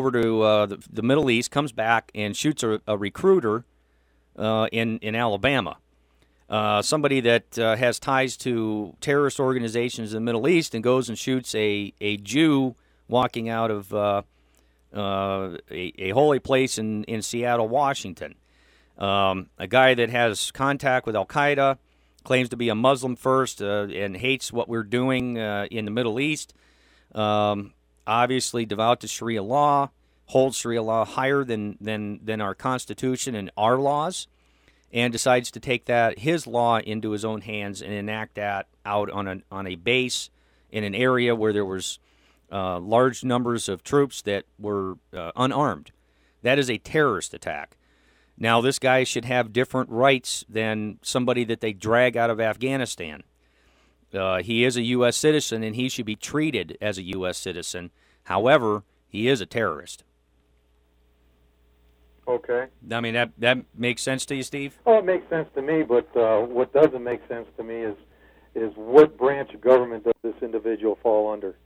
over to uh, the, the, Middle East, comes back and shoots a, a recruiter uh, in in Alabama. Uh, somebody that uh, has ties to terrorist organizations in the Middle East and goes and shoots a, a Jew walking out of uh, a, a, holy place in, in Seattle, Washington. Um, a guy that has contact with Al Qaeda, claims to be a Muslim first, and hates what we're doing in the Middle East. Um, obviously, devout to Sharia law, holds Sharia law higher than, than, than our Constitution and our laws and decides to take that his law into his own hands and enact that out on a on a base in an area where there was uh, large numbers of troops that were uh, unarmed. That is a terrorist attack. Now, this guy should have different rights than somebody that they drag out of Afghanistan. Uh, he is a U.S. citizen and he should be treated as a U.S. citizen. However, he is a terrorist. Okay. I mean that that makes sense to you, Steve? Oh, it makes sense to me. But uh, what doesn't make sense to me is is what branch of government does this individual fall under?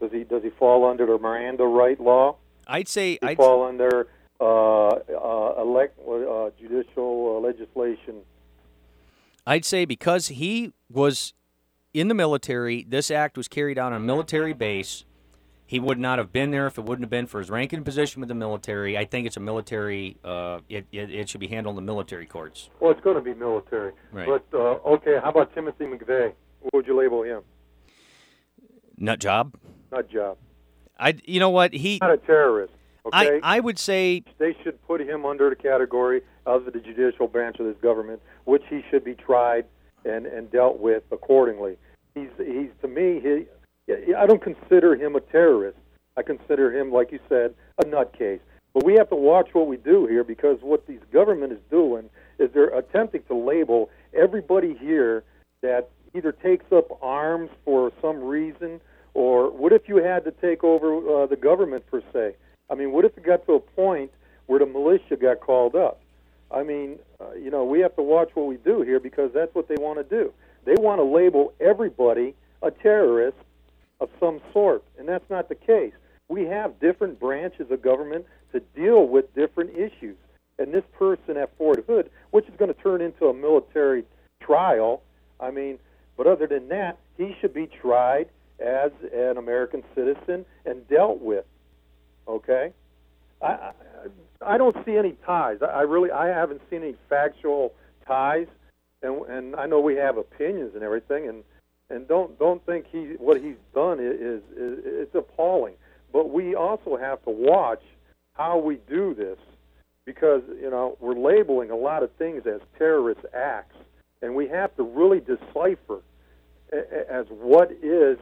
Does he does he fall under the Miranda right law? I'd say he I'd fall under uh, uh, elect uh, judicial uh, legislation. I'd say because he was in the military, this act was carried out on a military base he would not have been there if it wouldn't have been for his ranking position with the military. I think it's a military. Uh, it, it, it should be handled in the military courts. Well, it's going to be military. Right. But uh, okay, how about Timothy McVeigh? What would you label him? Nut job. Nut job. I. You know what he. Not a terrorist. Okay. I I would say they should put him under the category of the judicial branch of this government, which he should be tried and and dealt with accordingly. He's he's to me he I don't consider him a terrorist. I consider him, like you said, a nutcase. But we have to watch what we do here because what this government is doing is they're attempting to label everybody here that either takes up arms for some reason or what if you had to take over uh, the government per se? I mean, what if it got to a point where the militia got called up? I mean, uh, you know, we have to watch what we do here because that's what they want to do. They want to label everybody a terrorist of some sort, and that's not the case. We have different branches of government to deal with different issues. And this person at Fort Hood, which is going to turn into a military trial, I mean, but other than that, he should be tried as an American citizen and dealt with. Okay? I, I, I don't see any ties. I, I really I haven't seen any factual ties, and and I know we have opinions and everything, and and don't don't think he what he's done is, is, is it's appalling. But we also have to watch how we do this because you know we're labeling a lot of things as terrorist acts, and we have to really decipher as what is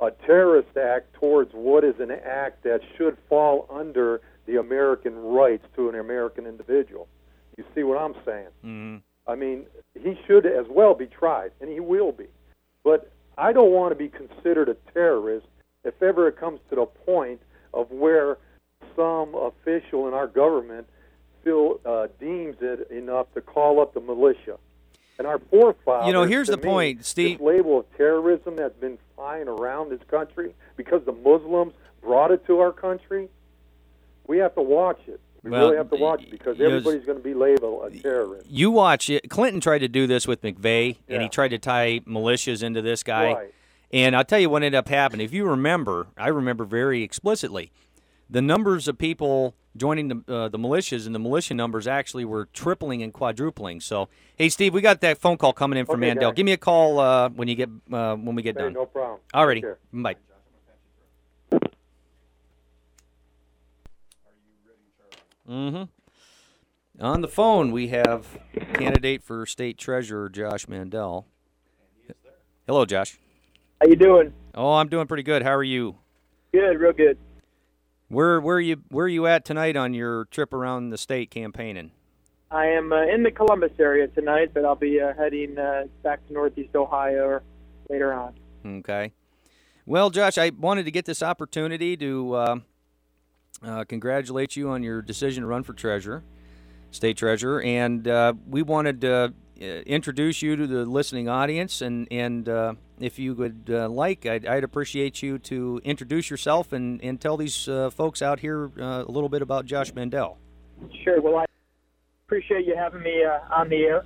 a terrorist act towards what is an act that should fall under the American rights to an American individual. You see what I'm saying? Mm-hmm. I mean, he should as well be tried, and he will be. But I don't want to be considered a terrorist if ever it comes to the point of where some official in our government feel uh, deems it enough to call up the militia. And our forefathers, you know, here's the me, point, Steve. This label of terrorism that's been flying around this country because the Muslims brought it to our country. We have to watch it. We well, really have to watch it because everybody's going to be labeled a terrorist. You watch it. Clinton tried to do this with McVeigh, yeah. and he tried to tie militias into this guy. Right. And I'll tell you what ended up happening. If you remember, I remember very explicitly, the numbers of people joining the uh, the militias and the militia numbers actually were tripling and quadrupling. So, hey, Steve, we got that phone call coming in from okay, Mandel. guys. Give me a call uh, when you get uh, when we get Hey, done. no problem. Alrighty, Take care. bye. Mm-hmm. On the phone, we have candidate for state treasurer Josh Mandel. Hello, Josh. How you doing? Oh, I'm doing pretty good. How are you? Good, real good. Where where are you where are you at tonight on your trip around the state campaigning? I am uh, in the Columbus area tonight, but I'll be uh, heading uh, back to Northeast Ohio later on. Okay. Well, Josh, I wanted to get this opportunity to uh, uh, congratulate you on your decision to run for treasurer, state treasurer, and uh, we wanted to uh, introduce you to the listening audience and and uh, if you would uh, like, I'd, I'd, appreciate you to introduce yourself and, and tell these uh, folks out here uh, a little bit about Josh Mandel. Sure. Well, I appreciate you having me uh, on the air.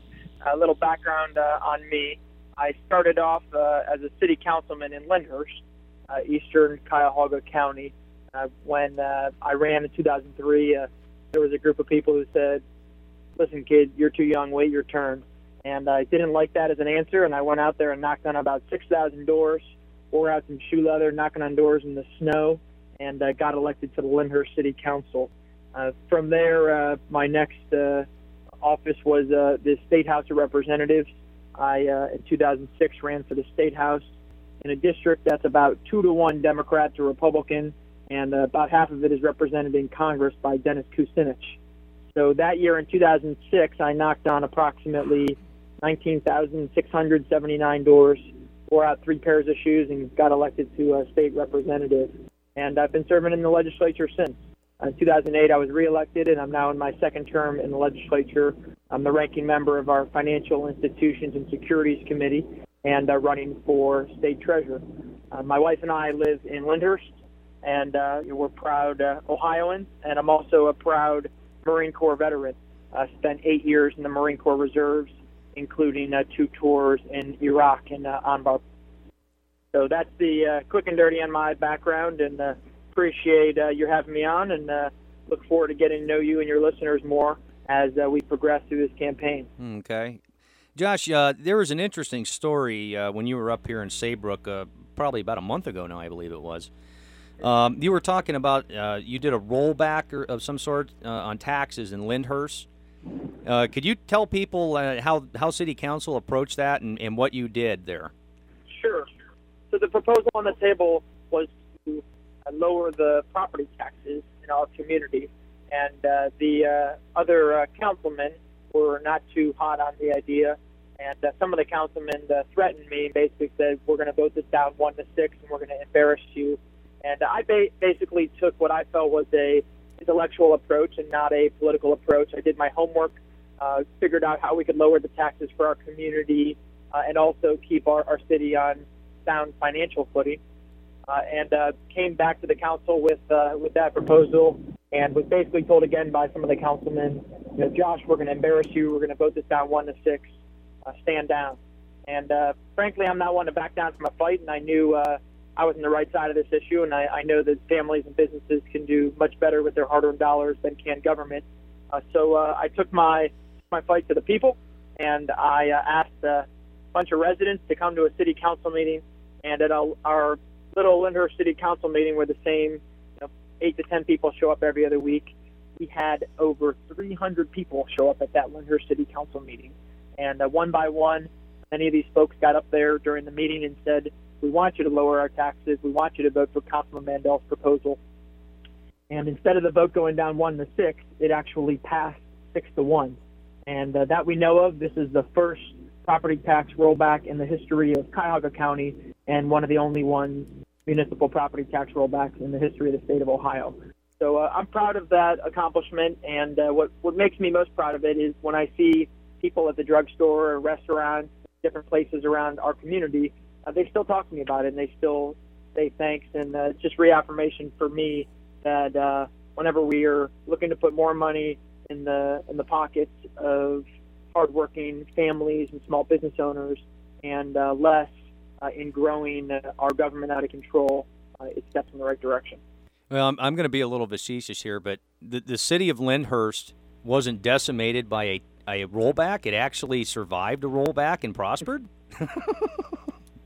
A little background uh, on me. I started off as a city councilman in Lyndhurst, eastern Cuyahoga County. when I ran in 2003, there was a group of people who said, listen, kid, you're too young, wait your turn. And I didn't like that as an answer, and I went out there and knocked on about 6,000 doors, wore out some shoe leather, knocking on doors in the snow, and uh, got elected to the Lyndhurst City Council. Uh, from there, uh, my next uh, office was uh, the State House of Representatives. I, uh, in 2006, ran for the State House in a district that's about two to one Democrat to Republican, and uh, about half of it is represented in Congress by Dennis Kucinich. So that year in 2006, I knocked on approximately 19,679 doors, wore out three pairs of shoes, and got elected to a state representative. And I've been serving in the legislature since. In 2008, I was reelected, and I'm now in my second term in the legislature. I'm the ranking member of our Financial Institutions and Securities Committee and uh, running for state treasurer. Uh, my wife and I live in Lyndhurst, and uh, we're proud uh, Ohioans, and I'm also a proud Marine Corps veteran. I spent eight years in the Marine Corps Reserves, including uh, two tours in Iraq and uh, Anbar. So that's the uh, quick and dirty on my background, and uh, appreciate uh, you having me on, and uh, look forward to getting to know you and your listeners more as uh, we progress through this campaign. Okay. Josh, uh, there was an interesting story uh, when you were up here in Saybrook, uh, probably about a month ago now, I believe it was. Um, you were talking about uh, you did a rollback or, of some sort uh, on taxes in Lyndhurst. Uh, could you tell people uh, how how City Council approached that and, and what you did there? Sure. So the proposal on the table was to uh, lower the property taxes in our community, and uh, the other councilmen were not too hot on the idea. And some of the councilmen threatened me and basically said, "We're going to vote this down one to six, and we're going to embarrass you." And I ba- basically took what I felt was a intellectual approach and not a political approach. I did my homework, uh, figured out how we could lower the taxes for our community, uh, and also keep our, our city on sound financial footing. Uh, and uh, came back to the council with uh, with that proposal, and was basically told again by some of the councilmen, you know, Josh, we're going to embarrass you. We're going to vote this down one to six. Uh, stand down. And uh, frankly, I'm not one to back down from a fight, and I knew uh, I was on the right side of this issue, and I, I know that families and businesses can do much better with their hard-earned dollars than can government. Uh, so uh, I took my my fight to the people, and I uh, asked a bunch of residents to come to a city council meeting. And at our, our little Lyndhurst City Council meeting, where the same you know, eight to ten people show up every other week, we had over 300 people show up at that Lyndhurst City Council meeting. And uh, one by one, many of these folks got up there during the meeting and said, we want you to lower our taxes. We want you to vote for Councilman Mandel's proposal. And instead of the vote going down one to six, it actually passed six to one. And uh, that we know of, this is the first property tax rollback in the history of Cuyahoga County and one of the only ones municipal property tax rollbacks in the history of the state of Ohio. So uh, I'm proud of that accomplishment. And uh, what, what makes me most proud of it is when I see people at the drugstore or restaurants, different places around our community uh, they still talk to me about it and they still say thanks. And uh, it's just reaffirmation for me that uh, whenever we are looking to put more money in the in the pockets of hardworking families and small business owners, and uh, less uh, in growing uh, our government out of control, uh, it steps in the right direction. Well, I'm, I'm going to be a little facetious here, but the, the city of Lyndhurst wasn't decimated by a, a rollback. It actually survived a rollback and prospered.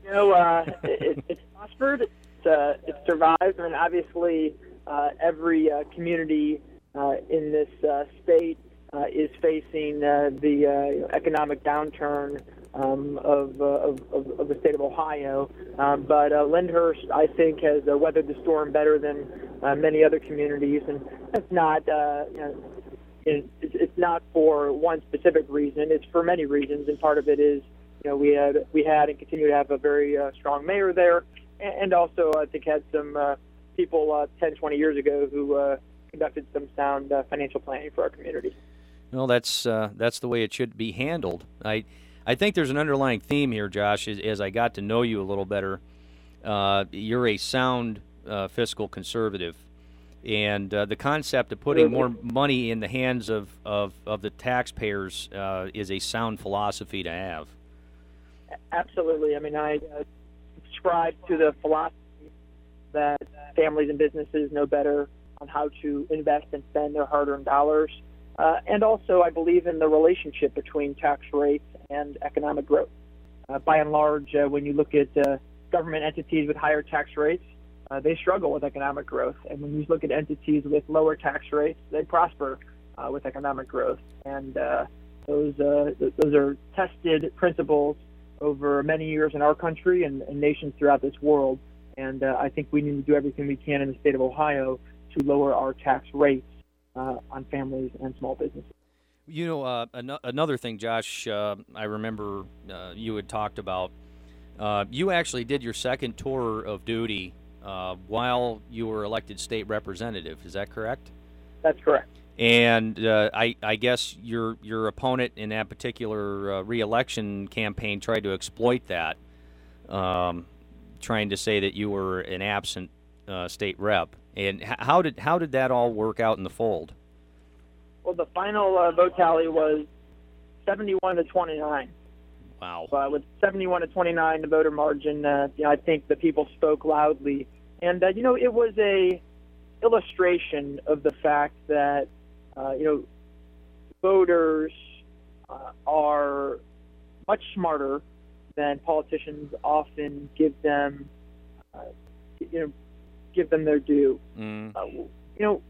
You know, uh, it, it's prospered. It's, uh, it's survived, and obviously, uh, every uh, community uh, in this uh, state uh, is facing uh, the uh, economic downturn um, of, uh, of, of, of the state of Ohio. Um, but uh, Lyndhurst, I think, has uh, weathered the storm better than uh, many other communities, and that's not. Uh, you know, it's, not for one specific reason. It's for many reasons, and part of it is know, we had we had and continue to have a very uh, strong mayor there, and also I think had some uh, people uh, 10, 20 years ago who uh, conducted some sound uh, financial planning for our community. Well, that's uh, that's the way it should be handled. I I think there's an underlying theme here, Josh. As, as I got to know you a little better, uh, you're a sound uh, fiscal conservative, and uh, the concept of putting more money in the hands of of, of the taxpayers uh, is a sound philosophy to have. Absolutely. I mean, I uh, subscribe to the philosophy that families and businesses know better on how to invest and spend their hard-earned dollars. Uh, and also, I believe in the relationship between tax rates and economic growth. Uh, by and large, uh, when you look at uh, government entities with higher tax rates, uh, they struggle with economic growth. And when you look at entities with lower tax rates, they prosper uh, with economic growth. And those, those are tested principles over many years in our country and, and nations throughout this world. And I think we need to do everything we can in the state of Ohio to lower our tax rates uh, on families and small businesses. You know, uh, an- another thing, Josh, uh, I remember uh, you had talked about. Uh, you actually did your second tour of duty uh, while you were elected state representative. Is that correct? That's correct. And I, I, guess your your opponent in that particular reelection campaign tried to exploit that, um, trying to say that you were an absent state rep. And how did how did that all work out in the fold? Well, the final uh, vote tally was 71 to 29. Wow. Uh, with 71 to 29, the voter margin, uh, you know, I think the people spoke loudly, and uh, you know, it was a illustration of the fact that uh, you know voters uh, are much smarter than politicians often give them. Uh, you know give them their due. Mm. Uh, you know,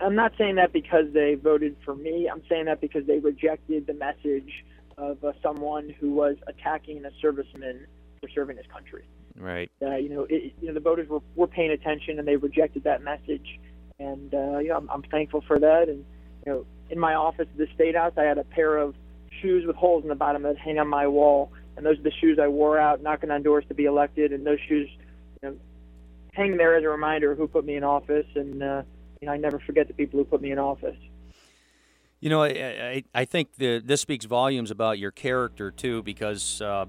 I'm not saying that because they voted for me. I'm saying that because they rejected the message of uh, someone who was attacking a serviceman for serving his country. Right. Uh, you know, it, you know, the voters were, were paying attention and they rejected that message, and uh, you know, I'm, I'm thankful for that. And you know, in my office at the state house, I had a pair of shoes with holes in the bottom that hang on my wall, and those are the shoes I wore out knocking on doors to be elected. And those shoes, you know, hang there as a reminder of who put me in office, and uh, you know, I never forget the people who put me in office. You know, I, I, I think the, this speaks volumes about your character too, because uh,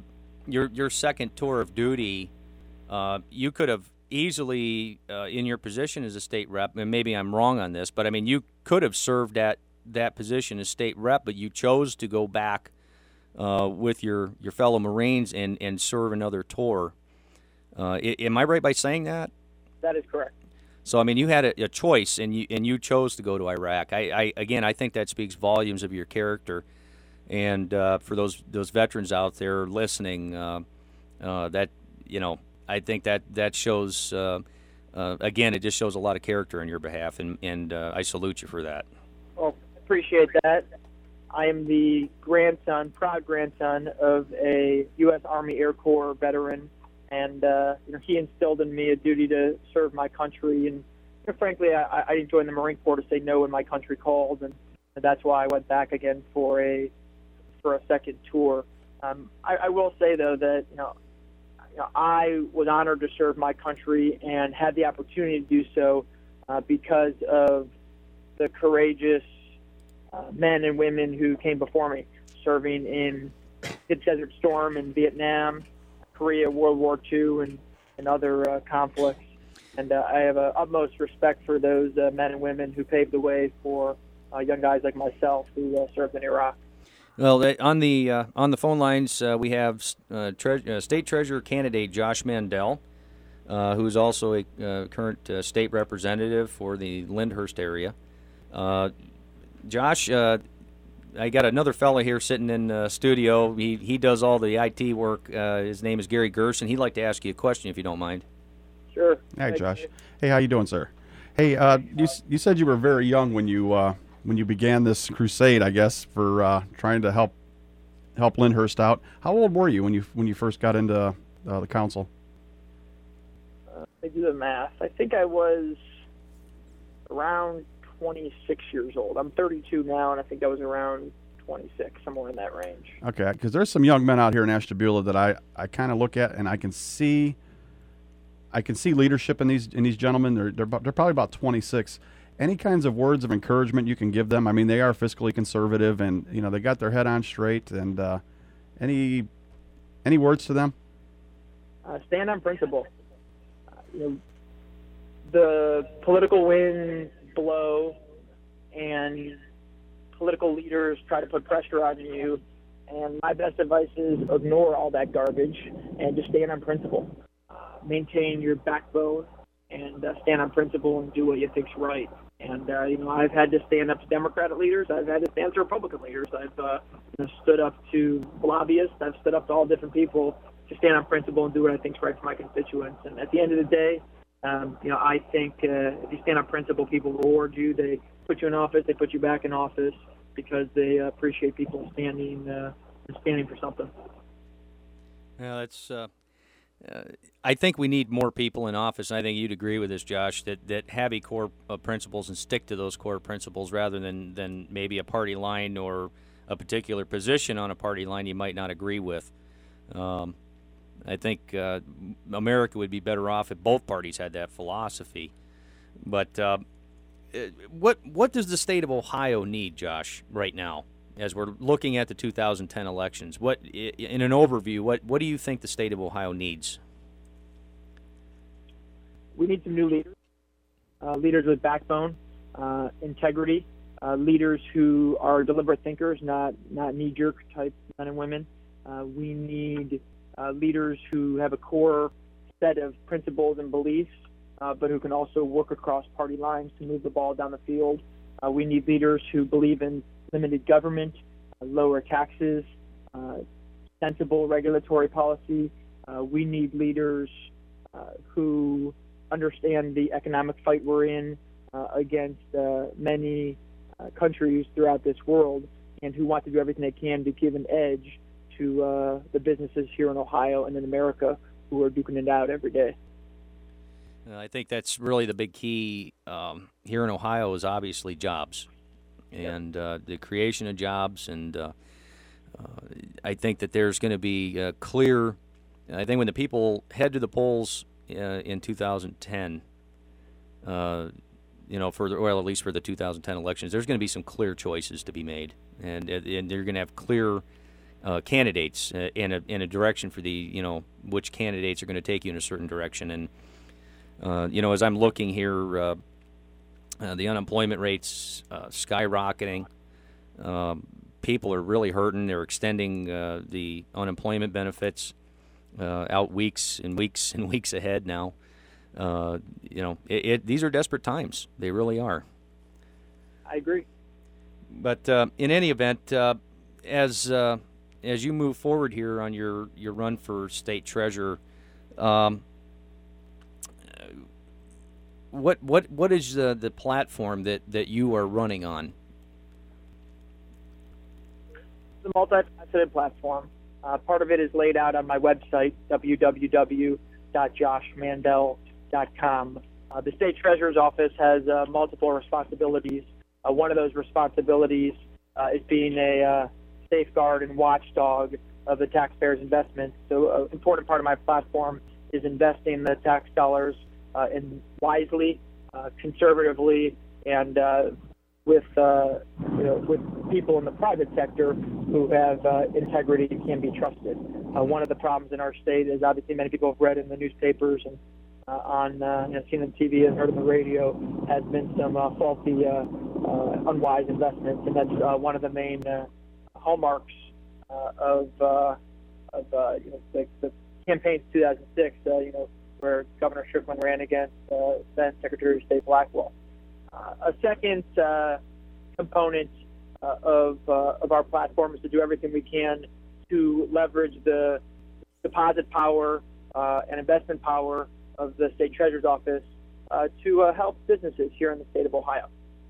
your your second tour of duty, uh, you could have easily, uh, in your position as a state rep, and maybe I'm wrong on this, but I mean, you could have served at that position as state rep, but you chose to go back uh, with your, your fellow Marines and, and serve another tour. Uh, am I right by saying that? That is correct. So I mean, you had a, a, choice, and you and you chose to go to Iraq. I, I again, I think that speaks volumes of your character. And uh, for those those veterans out there listening, uh, uh, that you know, I think that that shows. Uh, uh, again, it just shows a lot of character on your behalf, and and uh, I salute you for that. Well, appreciate that. I am the grandson, proud grandson of a U.S. Army Air Corps veteran and uh, you know he instilled in me a duty to serve my country. And you know, frankly, I, I didn't join the Marine Corps to say no when my country called, and that's why I went back again for a for a second tour. Um, I, I will say though that you know, know I was honored to serve my country and had the opportunity to do so uh, because of the courageous uh, men and women who came before me, serving in the Desert Storm in Vietnam, Korea, World War II, and, and other uh, conflicts. And uh, I have uh, utmost respect for those uh, men and women who paved the way for uh, young guys like myself who served in Iraq. Well, on the uh, on the phone lines, uh, we have uh, tre- uh, State Treasurer candidate Josh Mandel, uh, who is also a uh, current state representative for the Lyndhurst area. Josh, I got another fellow here sitting in the studio. He he does all the IT work. Uh, his name is Gary Gerson. He'd like to ask you a question if you don't mind. Sure. Hi, Josh. Hey, how you doing, sir? Hey, uh, you you said you were very young when you uh, when you began this crusade, I guess, for uh, trying to help help Lyndhurst out. How old were you when you when you first got into uh, the council? Uh, I do the math. I think I was around 26 years old. I'm 32 now, and I think I was around 26, somewhere in that range. Okay, because there's some young men out here in Ashtabula that I, I kind of look at, and I can see I can see leadership in these in these gentlemen. They're they're, they're probably about 26. Any kinds of words of encouragement you can give them? I mean, they are fiscally conservative, and you know they got their head on straight, and uh, Any any words to them? Uh, stand on principle. Uh, you know, the political winds blow, and political leaders try to put pressure on you. And my best advice is ignore all that garbage and just stand on principle. Uh, maintain your backbone and uh, stand on principle and do what you think's right. And uh, you know, I've had to stand up to Democratic leaders. I've had to stand up to Republican leaders. I've uh, you know, stood up to lobbyists. I've stood up to all different people to stand on principle and do what I think's right for my constituents. And at the end of the day, um, you know, I think uh, if you stand on principle, people reward you. They put you in office. They put you back in office because they appreciate people standing uh, standing for something. Yeah, that's. Uh, uh, I think we need more people in office. I think you'd agree with this, Josh, that that have a core uh, principles and stick to those core principles rather than than maybe a party line or a particular position on a party line you might not agree with. Um, I think uh, America would be better off if both parties had that philosophy. But uh, uh what what does the state of Ohio need, Josh, right now? As we're looking at the 2010 elections. What, in an overview, what what do you think the state of Ohio needs? We need some new leaders, uh, leaders with backbone, uh, integrity, uh, leaders who are deliberate thinkers, not not knee jerk type men and women. Uh, we need uh, leaders who have a core set of principles and beliefs, uh, but who can also work across party lines to move the ball down the field. we need leaders who believe in limited government, uh, lower taxes, uh, sensible regulatory policy. Uh, we need leaders who understand the economic fight we're in against many countries throughout this world and who want to do everything they can to give an edge to uh, the businesses here in Ohio and in America who are duking it out every day. I think that's really the big key um, here in Ohio is obviously jobs and uh, the creation of jobs. And uh, uh I think that there's going to be clear. I think when the people head to the polls in 2010, you know, for the, well, at least for the 2010 elections, there's going to be some clear choices to be made, and and they're going to have clear. Uh, candidates in a in a direction for the you know which candidates are going to take you in a certain direction and uh, you know as I'm looking here uh, the unemployment rates uh, skyrocketing. Um, people are really hurting. They're extending uh, the unemployment benefits uh, out weeks and weeks and weeks ahead now. Uh, you know, it, it, these are desperate times. They really are. I agree. But in any event, as as you move forward here on your, your run for state treasurer, um, what what what is the the platform that that you are running on? A multifaceted platform. Uh, part of it is laid out on my website, www.joshmandel.com. Uh, the state treasurer's office has uh, multiple responsibilities. Uh, one of those responsibilities uh, is being a uh, safeguard and watchdog of the taxpayers' investments. So, an important part of my platform is investing the tax dollars uh, and wisely, uh, conservatively, and uh, with uh, you know with people in the private sector who have uh, integrity can be trusted. Uh, one of the problems in our state is obviously many people have read in the newspapers and uh, on uh, you know, seen on TV and heard on the radio has been some uh, faulty, uh, uh, unwise investments, and that's uh, one of the main uh, hallmarks uh, of uh, of uh, you know the, the campaign 2006. Uh, you know where Governor Strickland ran against uh, then Secretary of State Blackwell. Uh, a second uh, component uh, of, uh, of our platform is to do everything we can to leverage the deposit power and investment power of the state treasurer's office to help businesses here in the state of Ohio.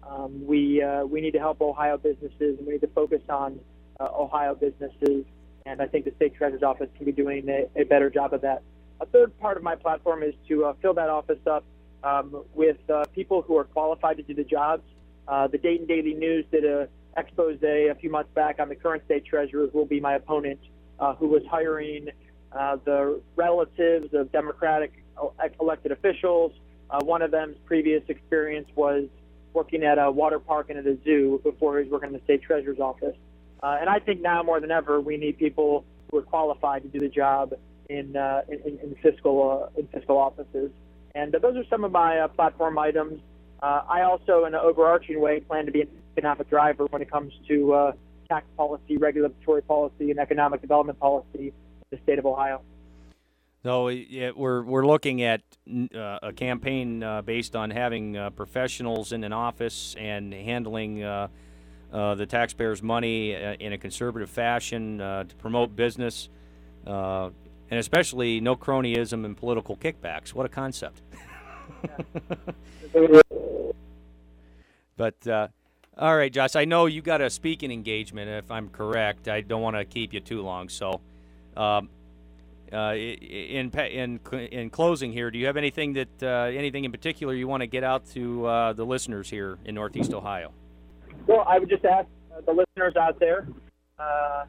Um, we, we need to help Ohio businesses, and we need to focus on Ohio businesses, and I think the state treasurer's office can be doing a, a better job of that a third part of my platform is to uh, fill that office up um, with uh, people who are qualified to do the jobs. Uh, the Dayton Daily News did a expose a few months back on the current state treasurer, who will be my opponent, uh, who was hiring uh, the relatives of Democratic elected officials. Uh, one of them's previous experience was working at a water park and at a zoo before he was working in the state treasurer's office. and I think now more than ever, we need people who are qualified to do the job in uh, in, in fiscal uh, in fiscal offices. And those are some of my uh, platform items. Uh, I also, in an overarching way, plan to be an economic driver when it comes to tax policy, regulatory policy, and economic development policy in the state of Ohio. So we're we're looking at uh, a campaign uh, based on having uh, professionals in an office and handling the taxpayers' money in a conservative fashion to promote business, and especially no cronyism and political kickbacks. What a concept! but all right, Josh, I know you got a speaking engagement. If I'm correct, I don't want to keep you too long, so. Um, uh, in in in closing here, do you have anything that uh, anything in particular you want to get out to uh, the listeners here in Northeast Ohio? Well, I would just ask uh, the listeners out there uh,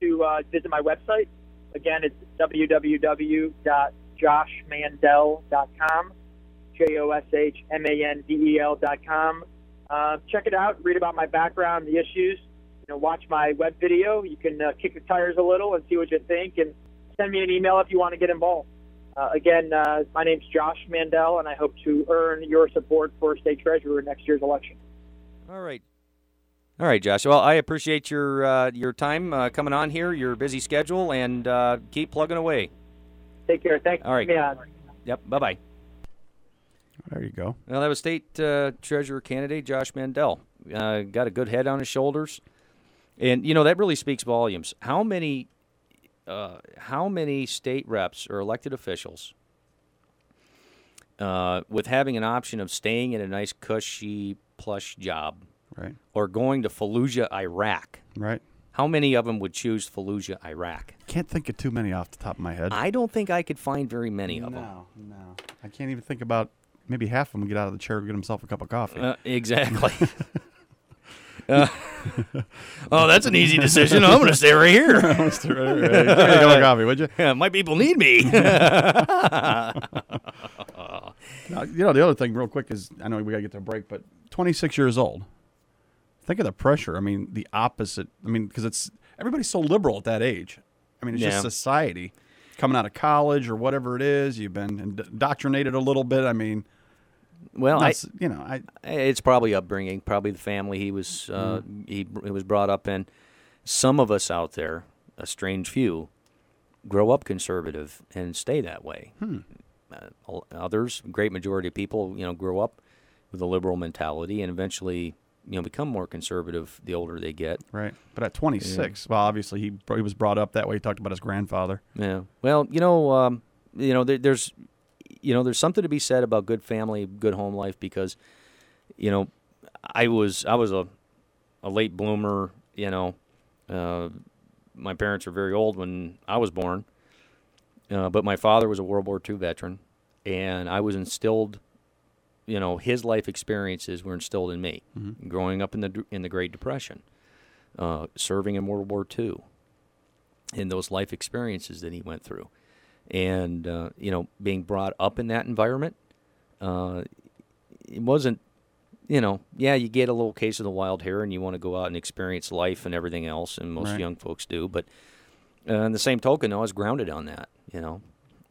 to uh, visit my website. Again, it's www.joshmandel.com, J O S H M A N D E L.com. check it out. Read about my background, the issues. You know, watch my web video. You can uh, kick the tires a little and see what you think and send me an email if you want to get involved. Uh, again, uh, my name's Josh Mandel, and I hope to earn your support for state treasurer next year's election. All right. All right, Josh. Well, I appreciate your uh, your time uh, coming on here, your busy schedule, and uh, keep plugging away. Take care. Thanks. All right. Yep. Bye bye. There you go. Well, that was state uh, treasurer candidate Josh Mandel. got a good head on his shoulders, and you know that really speaks volumes. How many uh, how many state reps or elected officials, uh, with having an option of staying in a nice, cushy, plush job, right, or going to Fallujah, Iraq, right? How many of them would choose Fallujah, Iraq? Can't think of too many off the top of my head. I don't think I could find very many of no, them. No, no. I can't even think about maybe half of them get out of the chair and get himself a cup of coffee. Uh, exactly. Uh, oh, that's an easy decision. I'm going to stay right here. stay right here. Hey, a cup of coffee, would you? Yeah, my people need me. now, you know, the other thing, real quick, is I know we got to get to a break, but 26 years old. Think of the pressure. I mean, the opposite. I mean, because it's everybody's so liberal at that age. I mean, it's Yeah. just society coming out of college or whatever it is. You've been indoctrinated a little bit. I mean, well, I, you know, I it's probably upbringing, probably the family he was uh, he, he was brought up in. Some of us out there, a strange few, grow up conservative and stay that way. Uh, others, great majority of people, you know, grow up with a liberal mentality and eventually, you know, become more conservative the older they get. right. But at 26, well, obviously he he was brought up that way. He talked about his grandfather. Yeah. Well, you know, um, you know, there, there's, you know, there's something to be said about good family, good home life because, you know, I was I was a, a late bloomer. You know, uh, my parents were very old when I was born, uh, but my father was a World War II veteran, and I was instilled. You know, his life experiences were instilled in me, growing up in the in the Great Depression, uh, serving in World War II, and those life experiences that he went through, and uh, you know, being brought up in that environment, uh, it wasn't. You know, yeah, you get a little case of the wild hair, and you want to go out and experience life and everything else, and most Right. young folks do. But uh, in the same token, though, I was grounded on that. You know,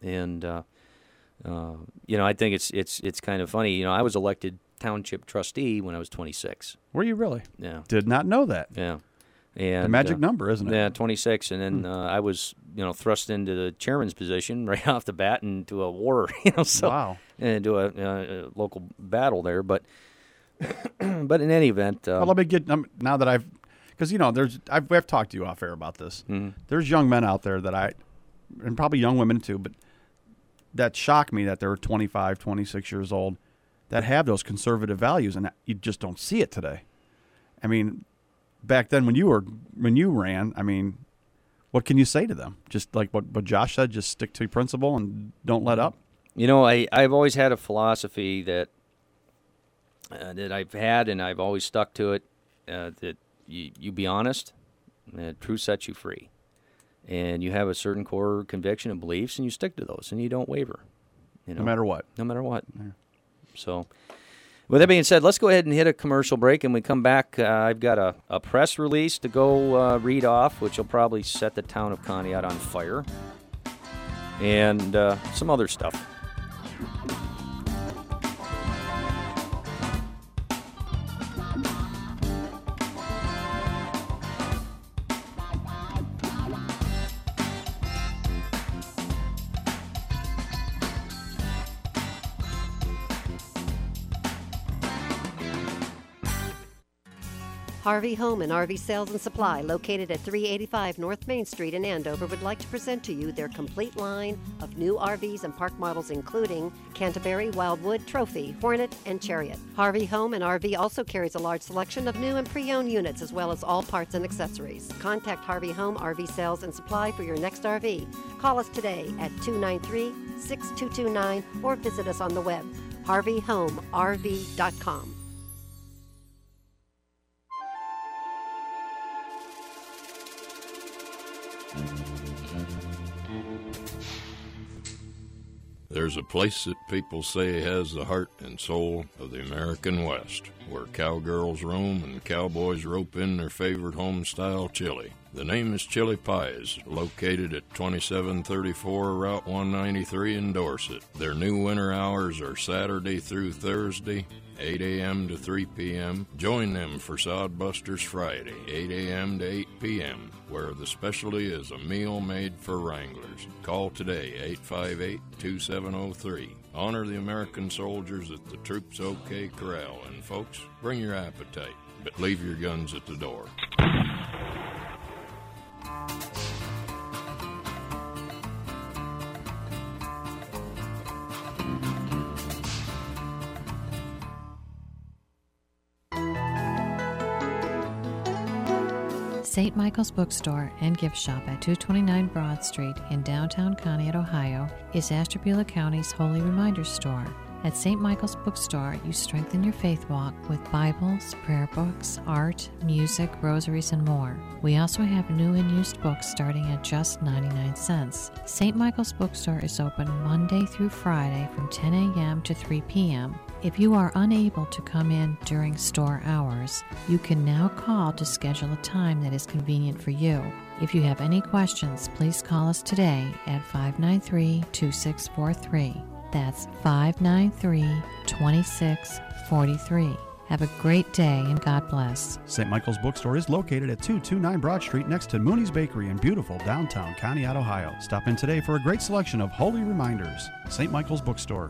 and uh, uh, you know, I think it's it's it's kind of funny. You know, I was elected township trustee when I was 26. Were you really? Yeah, Did not know that. yeah, and the magic uh, number, isn't it? yeah, 26, and then uh, I was, you know, thrust into the chairman's position right off the bat into a war, you know, so Wow. into a, uh, a local battle there. But, but in any event, uh, Well, let me get um, now that I've because you know there's I've, I've talked to you off air about this. There's young men out there that I and probably young women too, but that shock me that they're 25, 26 years old that have those conservative values and you just don't see it today. I mean, back then when you were when you ran, I mean, what can you say to them? Just like what, what Josh said, just stick to your principle and don't let up. You know, I, I've always had a philosophy that uh, that I've had, and I've always stuck to it. Uh, that you, you be honest, truth sets you free, and you have a certain core conviction and beliefs, and you stick to those, and you don't waver. You know, No matter what. no matter what. So, With that being said, let's go ahead and hit a commercial break, and we come back. Uh, I've got a, a press release to go uh, read off, which will probably set the town of Conneaut on fire, and uh, some other stuff. Harvey Home and RV Sales and Supply, located at 385 North Main Street in Andover, would like to present to you their complete line of new RVs and park models, including Canterbury, Wildwood, Trophy, Hornet, and Chariot. Harvey Home and RV also carries a large selection of new and pre owned units, as well as all parts and accessories. Contact Harvey Home, RV Sales and Supply for your next RV. Call us today at 293 6229 or visit us on the web, harveyhomerv.com. There's a place that people say has the heart and soul of the American West, where cowgirls roam and cowboys rope in their favorite home style chili. The name is Chili Pies, located at 2734 Route 193 in Dorset. Their new winter hours are Saturday through Thursday, 8 a.m. to 3 p.m. Join them for Sodbusters Friday, 8 a.m. to 8 p.m., where the specialty is a meal made for Wranglers. Call today, 858 2703. Honor the American soldiers at the Troops OK Corral. And folks, bring your appetite, but leave your guns at the door. St. Michael's Bookstore and Gift Shop at 229 Broad Street in downtown Conneaut, Ohio, is Ashtabula County's Holy Reminder Store. At St. Michael's Bookstore, you strengthen your faith walk with Bibles, prayer books, art, music, rosaries, and more. We also have new and used books starting at just 99 cents. St. Michael's Bookstore is open Monday through Friday from 10 a.m. to 3 p.m. If you are unable to come in during store hours, you can now call to schedule a time that is convenient for you. If you have any questions, please call us today at 593 2643. That's 593 2643. Have a great day and God bless. St. Michael's Bookstore is located at 229 Broad Street next to Mooney's Bakery in beautiful downtown Conneaut, Ohio. Stop in today for a great selection of holy reminders. St. Michael's Bookstore.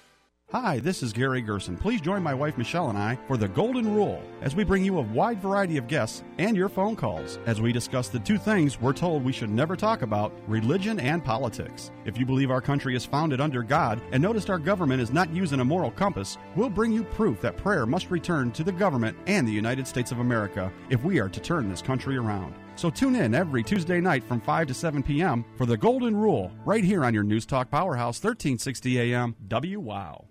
Hi, this is Gary Gerson. Please join my wife Michelle and I for the Golden Rule as we bring you a wide variety of guests and your phone calls as we discuss the two things we're told we should never talk about religion and politics. If you believe our country is founded under God and noticed our government is not using a moral compass, we'll bring you proof that prayer must return to the government and the United States of America if we are to turn this country around. So tune in every Tuesday night from 5 to 7 p.m. for the Golden Rule right here on your News Talk Powerhouse 1360 AM WOW.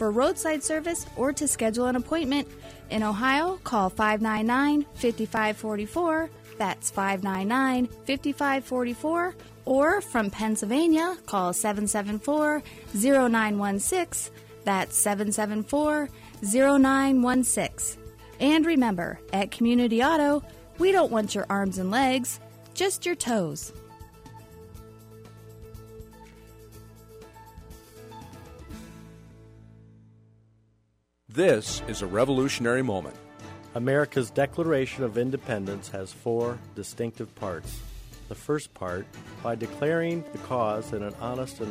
For roadside service or to schedule an appointment, in Ohio, call 599 5544. That's 599 5544. Or from Pennsylvania, call 774 0916. That's 774 0916. And remember, at Community Auto, we don't want your arms and legs, just your toes. This is a revolutionary moment. America's Declaration of Independence has four distinctive parts. The first part, by declaring the cause in an honest and